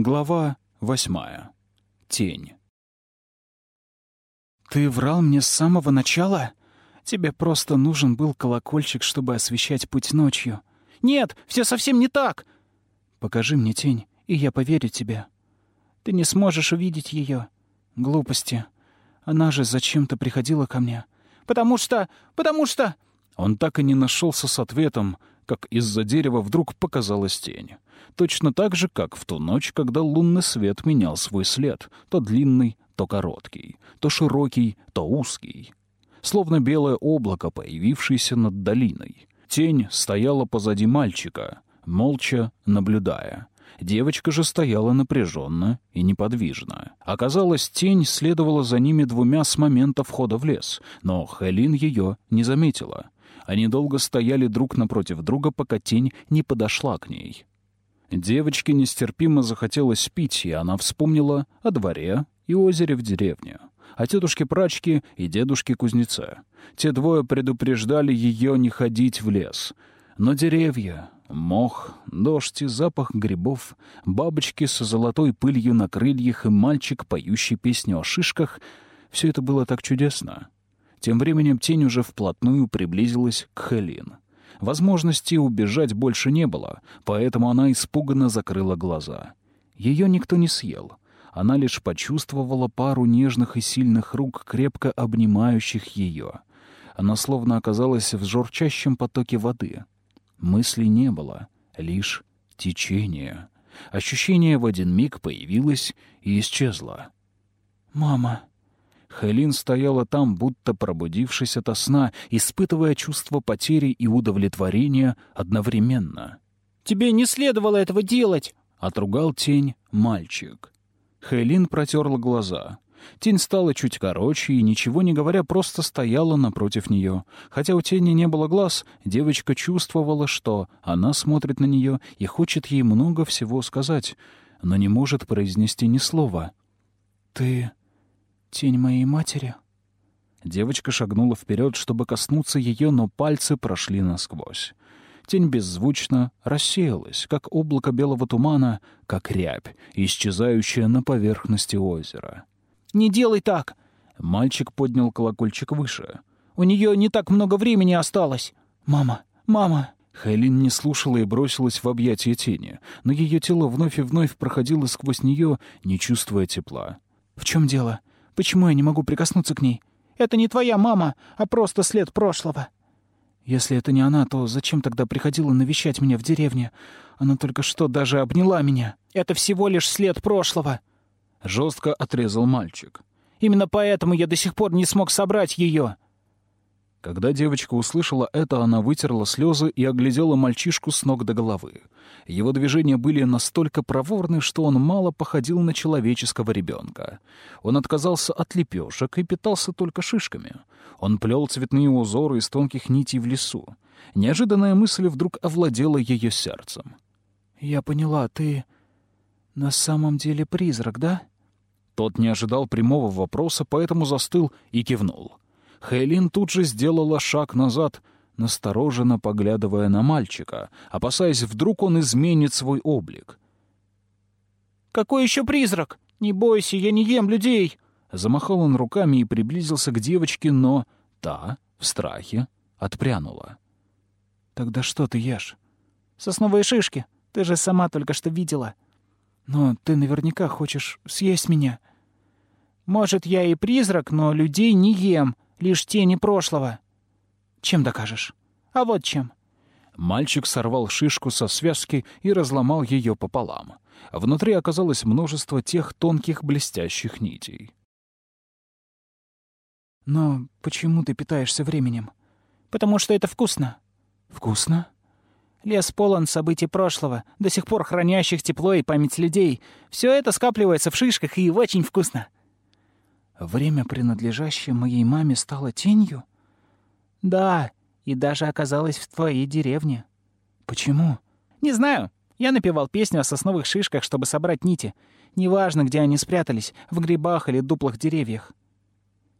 Глава восьмая. Тень. «Ты врал мне с самого начала? Тебе просто нужен был колокольчик, чтобы освещать путь ночью». «Нет, все совсем не так!» «Покажи мне тень, и я поверю тебе. Ты не сможешь увидеть ее. Глупости. Она же зачем-то приходила ко мне. Потому что... Потому что...» Он так и не нашелся с ответом, как из-за дерева вдруг показалась тень. Точно так же, как в ту ночь, когда лунный свет менял свой след, то длинный, то короткий, то широкий, то узкий. Словно белое облако, появившееся над долиной. Тень стояла позади мальчика, молча наблюдая. Девочка же стояла напряженно и неподвижно. Оказалось, тень следовала за ними двумя с момента входа в лес, но Хелин ее не заметила. Они долго стояли друг напротив друга, пока тень не подошла к ней. Девочке нестерпимо захотелось пить, и она вспомнила о дворе и озере в деревне, о тетушке-прачке и дедушке-кузнеце. Те двое предупреждали ее не ходить в лес. Но деревья, мох, дождь и запах грибов, бабочки со золотой пылью на крыльях и мальчик, поющий песню о шишках — все это было так чудесно. Тем временем тень уже вплотную приблизилась к Хелин. Возможности убежать больше не было, поэтому она испуганно закрыла глаза. Ее никто не съел. Она лишь почувствовала пару нежных и сильных рук, крепко обнимающих ее. Она словно оказалась в журчащем потоке воды. Мыслей не было, лишь течение. Ощущение в один миг появилось и исчезло. «Мама», Хелин стояла там, будто пробудившись ото сна, испытывая чувство потери и удовлетворения одновременно. «Тебе не следовало этого делать!» — отругал тень мальчик. Хелин протерла глаза. Тень стала чуть короче и, ничего не говоря, просто стояла напротив нее. Хотя у тени не было глаз, девочка чувствовала, что она смотрит на нее и хочет ей много всего сказать, но не может произнести ни слова. «Ты Тень моей матери?» Девочка шагнула вперед, чтобы коснуться ее, но пальцы прошли насквозь. Тень беззвучно рассеялась, как облако белого тумана, как рябь, исчезающая на поверхности озера. «Не делай так!» Мальчик поднял колокольчик выше. «У нее не так много времени осталось! Мама! Мама!» Хайлин не слушала и бросилась в объятия тени, но ее тело вновь и вновь проходило сквозь нее, не чувствуя тепла. «В чем дело? Почему я не могу прикоснуться к ней? Это не твоя мама, а просто след прошлого. Если это не она, то зачем тогда приходила навещать меня в деревне? Она только что даже обняла меня. Это всего лишь след прошлого. Жестко отрезал мальчик. Именно поэтому я до сих пор не смог собрать ее. Когда девочка услышала это, она вытерла слезы и оглядела мальчишку с ног до головы. Его движения были настолько проворны, что он мало походил на человеческого ребенка. Он отказался от лепешек и питался только шишками. Он плел цветные узоры из тонких нитей в лесу. Неожиданная мысль вдруг овладела ее сердцем. «Я поняла, ты на самом деле призрак, да?» Тот не ожидал прямого вопроса, поэтому застыл и кивнул. Хейлин тут же сделала шаг назад, настороженно поглядывая на мальчика, опасаясь, вдруг он изменит свой облик. «Какой еще призрак? Не бойся, я не ем людей!» Замахал он руками и приблизился к девочке, но та, в страхе, отпрянула. «Тогда что ты ешь?» «Сосновые шишки. Ты же сама только что видела. Но ты наверняка хочешь съесть меня. Может, я и призрак, но людей не ем лишь тени прошлого. Чем докажешь? А вот чем. Мальчик сорвал шишку со связки и разломал ее пополам. Внутри оказалось множество тех тонких блестящих нитей. «Но почему ты питаешься временем?» «Потому что это вкусно». «Вкусно?» Лес полон событий прошлого, до сих пор хранящих тепло и память людей. Все это скапливается в шишках и очень вкусно. Время, принадлежащее моей маме, стало тенью? Да, и даже оказалось в твоей деревне. Почему? Не знаю. Я напевал песню о сосновых шишках, чтобы собрать нити. Неважно, где они спрятались, в грибах или дуплах деревьях.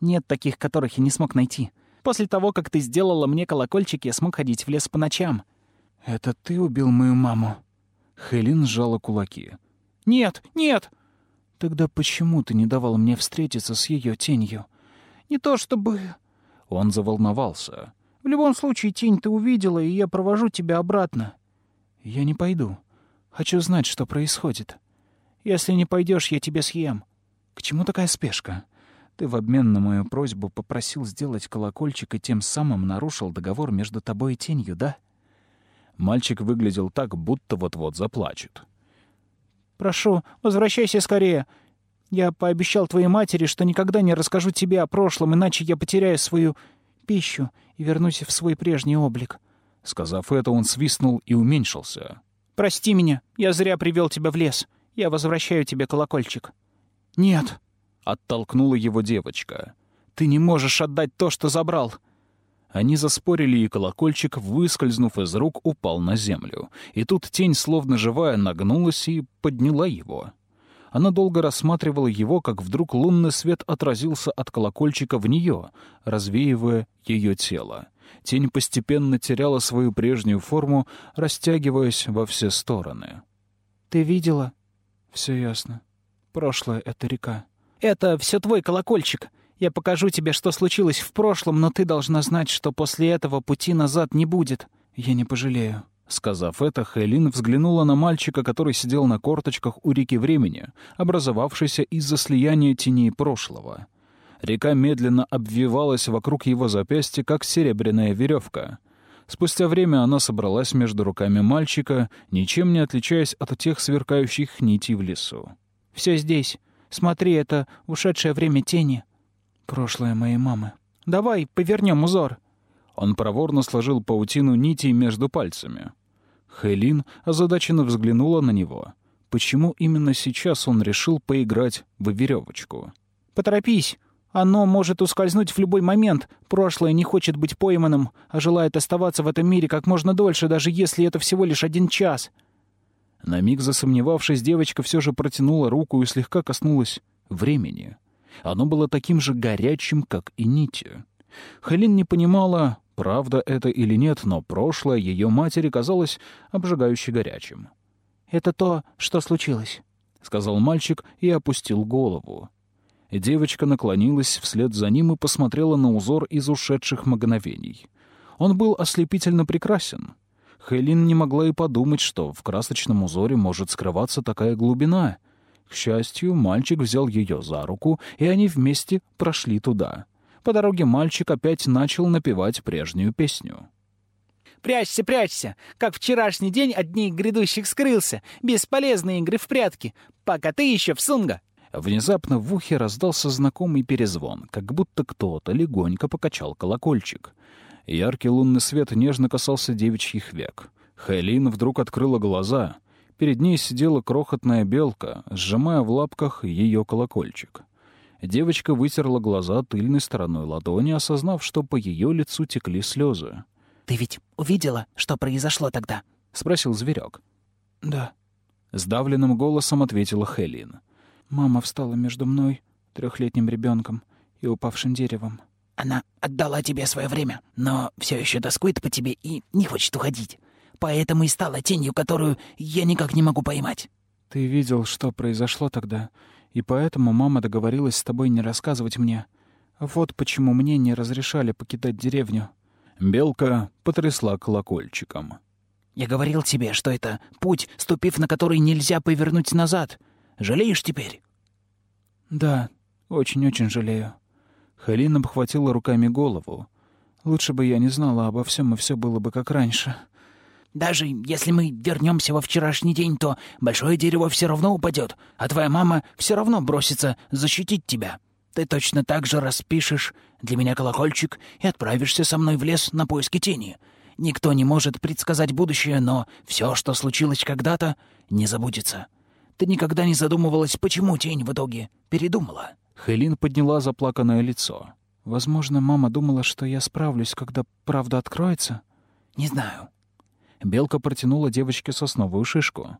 Нет таких, которых я не смог найти. После того, как ты сделала мне колокольчик, я смог ходить в лес по ночам. Это ты убил мою маму? Хелин сжала кулаки. Нет, нет!» «Тогда почему ты не давал мне встретиться с ее тенью?» «Не то чтобы...» Он заволновался. «В любом случае, тень ты увидела, и я провожу тебя обратно». «Я не пойду. Хочу знать, что происходит». «Если не пойдешь, я тебя съем». «К чему такая спешка?» Ты в обмен на мою просьбу попросил сделать колокольчик и тем самым нарушил договор между тобой и тенью, да? Мальчик выглядел так, будто вот-вот заплачет. «Прошу, возвращайся скорее. Я пообещал твоей матери, что никогда не расскажу тебе о прошлом, иначе я потеряю свою пищу и вернусь в свой прежний облик». Сказав это, он свистнул и уменьшился. «Прости меня, я зря привел тебя в лес. Я возвращаю тебе колокольчик». «Нет», — оттолкнула его девочка. «Ты не можешь отдать то, что забрал». Они заспорили, и колокольчик, выскользнув из рук, упал на землю. И тут тень, словно живая, нагнулась и подняла его. Она долго рассматривала его, как вдруг лунный свет отразился от колокольчика в нее, развеивая ее тело. Тень постепенно теряла свою прежнюю форму, растягиваясь во все стороны. «Ты видела?» «Все ясно. Прошлое — это река». «Это все твой колокольчик. Я покажу тебе, что случилось в прошлом, но ты должна знать, что после этого пути назад не будет. Я не пожалею». Сказав это, Хейлин взглянула на мальчика, который сидел на корточках у реки времени, образовавшейся из-за слияния теней прошлого. Река медленно обвивалась вокруг его запястья, как серебряная веревка. Спустя время она собралась между руками мальчика, ничем не отличаясь от тех сверкающих нитей в лесу. «Все здесь. Смотри, это ушедшее время тени. Прошлое моей мамы. Давай повернем узор». Он проворно сложил паутину нитей между пальцами. Хейлин озадаченно взглянула на него. Почему именно сейчас он решил поиграть в веревочку? «Поторопись! Оно может ускользнуть в любой момент. Прошлое не хочет быть пойманным, а желает оставаться в этом мире как можно дольше, даже если это всего лишь один час». На миг засомневавшись, девочка все же протянула руку и слегка коснулась времени. Оно было таким же горячим, как и нити. Хелен не понимала, правда это или нет, но прошлое ее матери казалось обжигающе горячим. «Это то, что случилось», — сказал мальчик и опустил голову. Девочка наклонилась вслед за ним и посмотрела на узор из ушедших мгновений. Он был ослепительно прекрасен. Хелин не могла и подумать, что в красочном узоре может скрываться такая глубина. К счастью, мальчик взял ее за руку, и они вместе прошли туда. По дороге мальчик опять начал напевать прежнюю песню. «Прячься, прячься! Как вчерашний день от дней грядущих скрылся! Бесполезные игры в прятки! Пока ты еще в сунга!» Внезапно в ухе раздался знакомый перезвон, как будто кто-то легонько покачал колокольчик. Яркий лунный свет нежно касался девичьих век. Хайлин вдруг открыла глаза. Перед ней сидела крохотная белка, сжимая в лапках ее колокольчик. Девочка вытерла глаза тыльной стороной ладони, осознав, что по ее лицу текли слезы. «Ты ведь увидела, что произошло тогда?» — спросил зверек. «Да», — сдавленным голосом ответила Хелин. «Мама встала между мной, трехлетним ребенком, и упавшим деревом. Она отдала тебе свое время, но все еще тоскует по тебе и не хочет уходить. Поэтому и стала тенью, которую я никак не могу поймать». «Ты видел, что произошло тогда, и поэтому мама договорилась с тобой не рассказывать мне. Вот почему мне не разрешали покидать деревню». Белка потрясла колокольчиком. «Я говорил тебе, что это путь, ступив на который нельзя повернуть назад. Жалеешь теперь?» «Да, очень-очень жалею». Халина обхватила руками голову. «Лучше бы я не знала обо всем, и все было бы как раньше». «Даже если мы вернемся во вчерашний день, то большое дерево все равно упадет, а твоя мама все равно бросится защитить тебя. Ты точно так же распишешь для меня колокольчик и отправишься со мной в лес на поиски тени. Никто не может предсказать будущее, но все, что случилось когда-то, не забудется. Ты никогда не задумывалась, почему тень в итоге передумала?» Хелин подняла заплаканное лицо. «Возможно, мама думала, что я справлюсь, когда правда откроется?» «Не знаю». Белка протянула девочке сосновую шишку.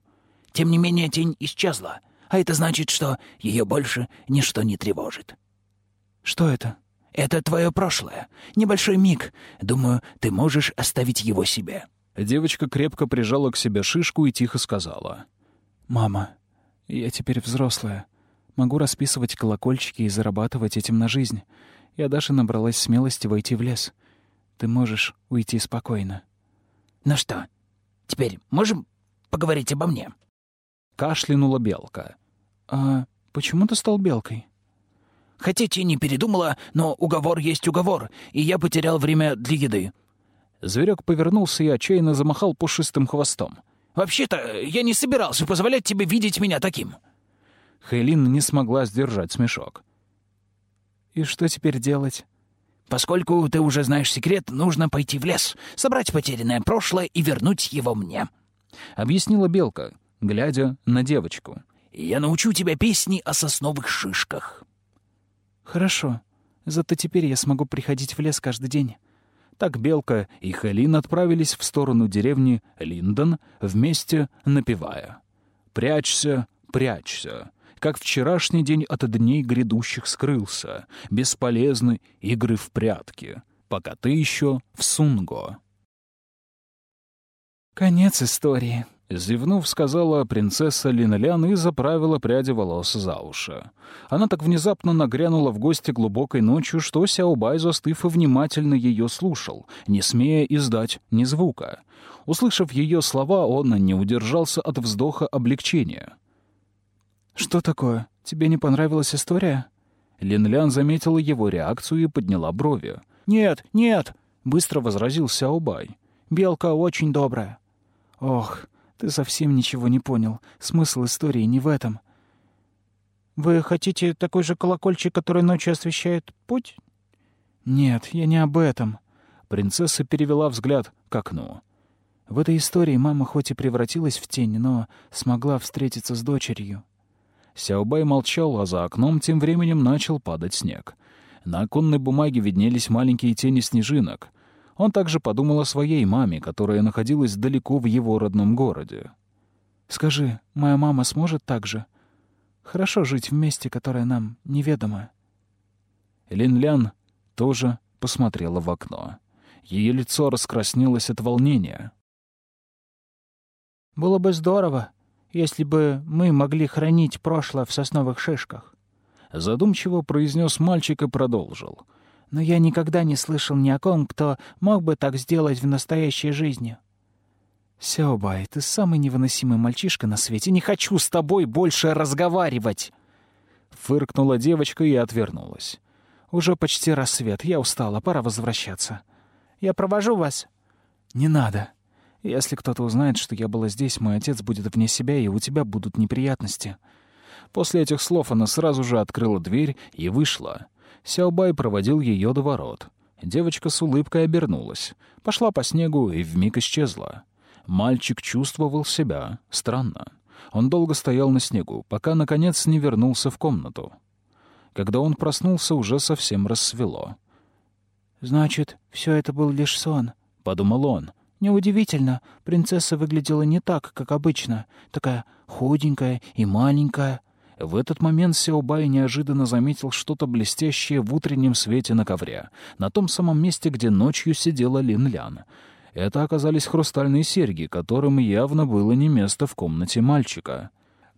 «Тем не менее, тень исчезла, а это значит, что ее больше ничто не тревожит». «Что это?» «Это твое прошлое. Небольшой миг. Думаю, ты можешь оставить его себе». Девочка крепко прижала к себе шишку и тихо сказала. «Мама, Я теперь взрослая. Могу расписывать колокольчики и зарабатывать этим на жизнь. Я даже набралась смелости войти в лес. Ты можешь уйти спокойно. Ну что, теперь можем поговорить обо мне?» Кашлянула белка. «А почему ты стал белкой?» «Хотите, не передумала, но уговор есть уговор, и я потерял время для еды». Зверек повернулся и отчаянно замахал пушистым хвостом. «Вообще-то, я не собирался позволять тебе видеть меня таким». Хейлин не смогла сдержать смешок. «И что теперь делать?» «Поскольку ты уже знаешь секрет, нужно пойти в лес, собрать потерянное прошлое и вернуть его мне», — объяснила Белка, глядя на девочку. «Я научу тебя песни о сосновых шишках». «Хорошо. Зато теперь я смогу приходить в лес каждый день». Так Белка и Хелин отправились в сторону деревни Линдон, вместе напевая. «Прячься, прячься, как вчерашний день от дней грядущих скрылся, бесполезны игры в прятки, пока ты еще в Сунго». «Конец истории», Зевнув, сказала принцесса Линлян и заправила пряди волос за уши. Она так внезапно нагрянула в гости глубокой ночью, что Сяобай, застыв и внимательно ее слушал, не смея издать ни звука. Услышав ее слова, он не удержался от вздоха облегчения. «Что такое? Тебе не понравилась история?» Линлян заметила его реакцию и подняла брови. «Нет, нет!» — быстро возразил Сяобай. «Белка очень добрая». «Ох, ты совсем ничего не понял. Смысл истории не в этом. Вы хотите такой же колокольчик, который ночью освещает путь? Нет, я не об этом. Принцесса перевела взгляд к окну. В этой истории мама хоть и превратилась в тень, но смогла встретиться с дочерью. Сяобай молчал, а за окном тем временем начал падать снег. На оконной бумаге виднелись маленькие тени снежинок — он также подумал о своей маме, которая находилась далеко в его родном городе. «Скажи, моя мама сможет так же? Хорошо жить в месте, которое нам неведомо?» Лин-Лян тоже посмотрела в окно. Ее лицо раскраснелось от волнения. «Было бы здорово, если бы мы могли хранить прошлое в сосновых шишках», — задумчиво произнес мальчик и продолжил — но я никогда не слышал ни о ком, кто мог бы так сделать в настоящей жизни. Сяобай, ты самый невыносимый мальчишка на свете. Не хочу с тобой больше разговаривать. Фыркнула девочка и отвернулась. Уже почти рассвет. Я устала, пора возвращаться. Я провожу вас. Не надо. Если кто-то узнает, что я была здесь, мой отец будет вне себя, и у тебя будут неприятности. После этих слов она сразу же открыла дверь и вышла. Сяобай проводил ее до ворот. Девочка с улыбкой обернулась, пошла по снегу и вмиг исчезла. Мальчик чувствовал себя странно. Он долго стоял на снегу, пока, наконец, не вернулся в комнату. Когда он проснулся, уже совсем рассвело. «Значит, все это был лишь сон», — подумал он. «Неудивительно, принцесса выглядела не так, как обычно, такая худенькая и маленькая». В этот момент Сяобай неожиданно заметил что-то блестящее в утреннем свете на ковре, на том самом месте, где ночью сидела Лин Лян. Это оказались хрустальные серьги, которым явно было не место в комнате мальчика.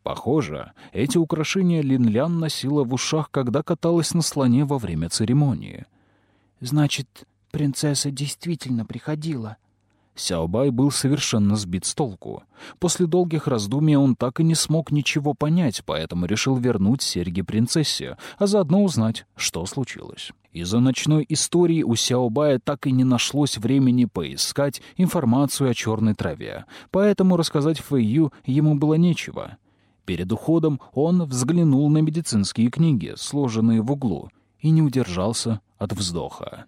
Похоже, эти украшения Лин Лян носила в ушах, когда каталась на слоне во время церемонии. «Значит, принцесса действительно приходила», Сяобай был совершенно сбит с толку. После долгих раздумий он так и не смог ничего понять, поэтому решил вернуть серьги принцессе, а заодно узнать, что случилось. Из-за ночной истории у Сяобая так и не нашлось времени поискать информацию о черной траве, поэтому рассказать Фэйю ему было нечего. Перед уходом он взглянул на медицинские книги, сложенные в углу, и не удержался от вздоха.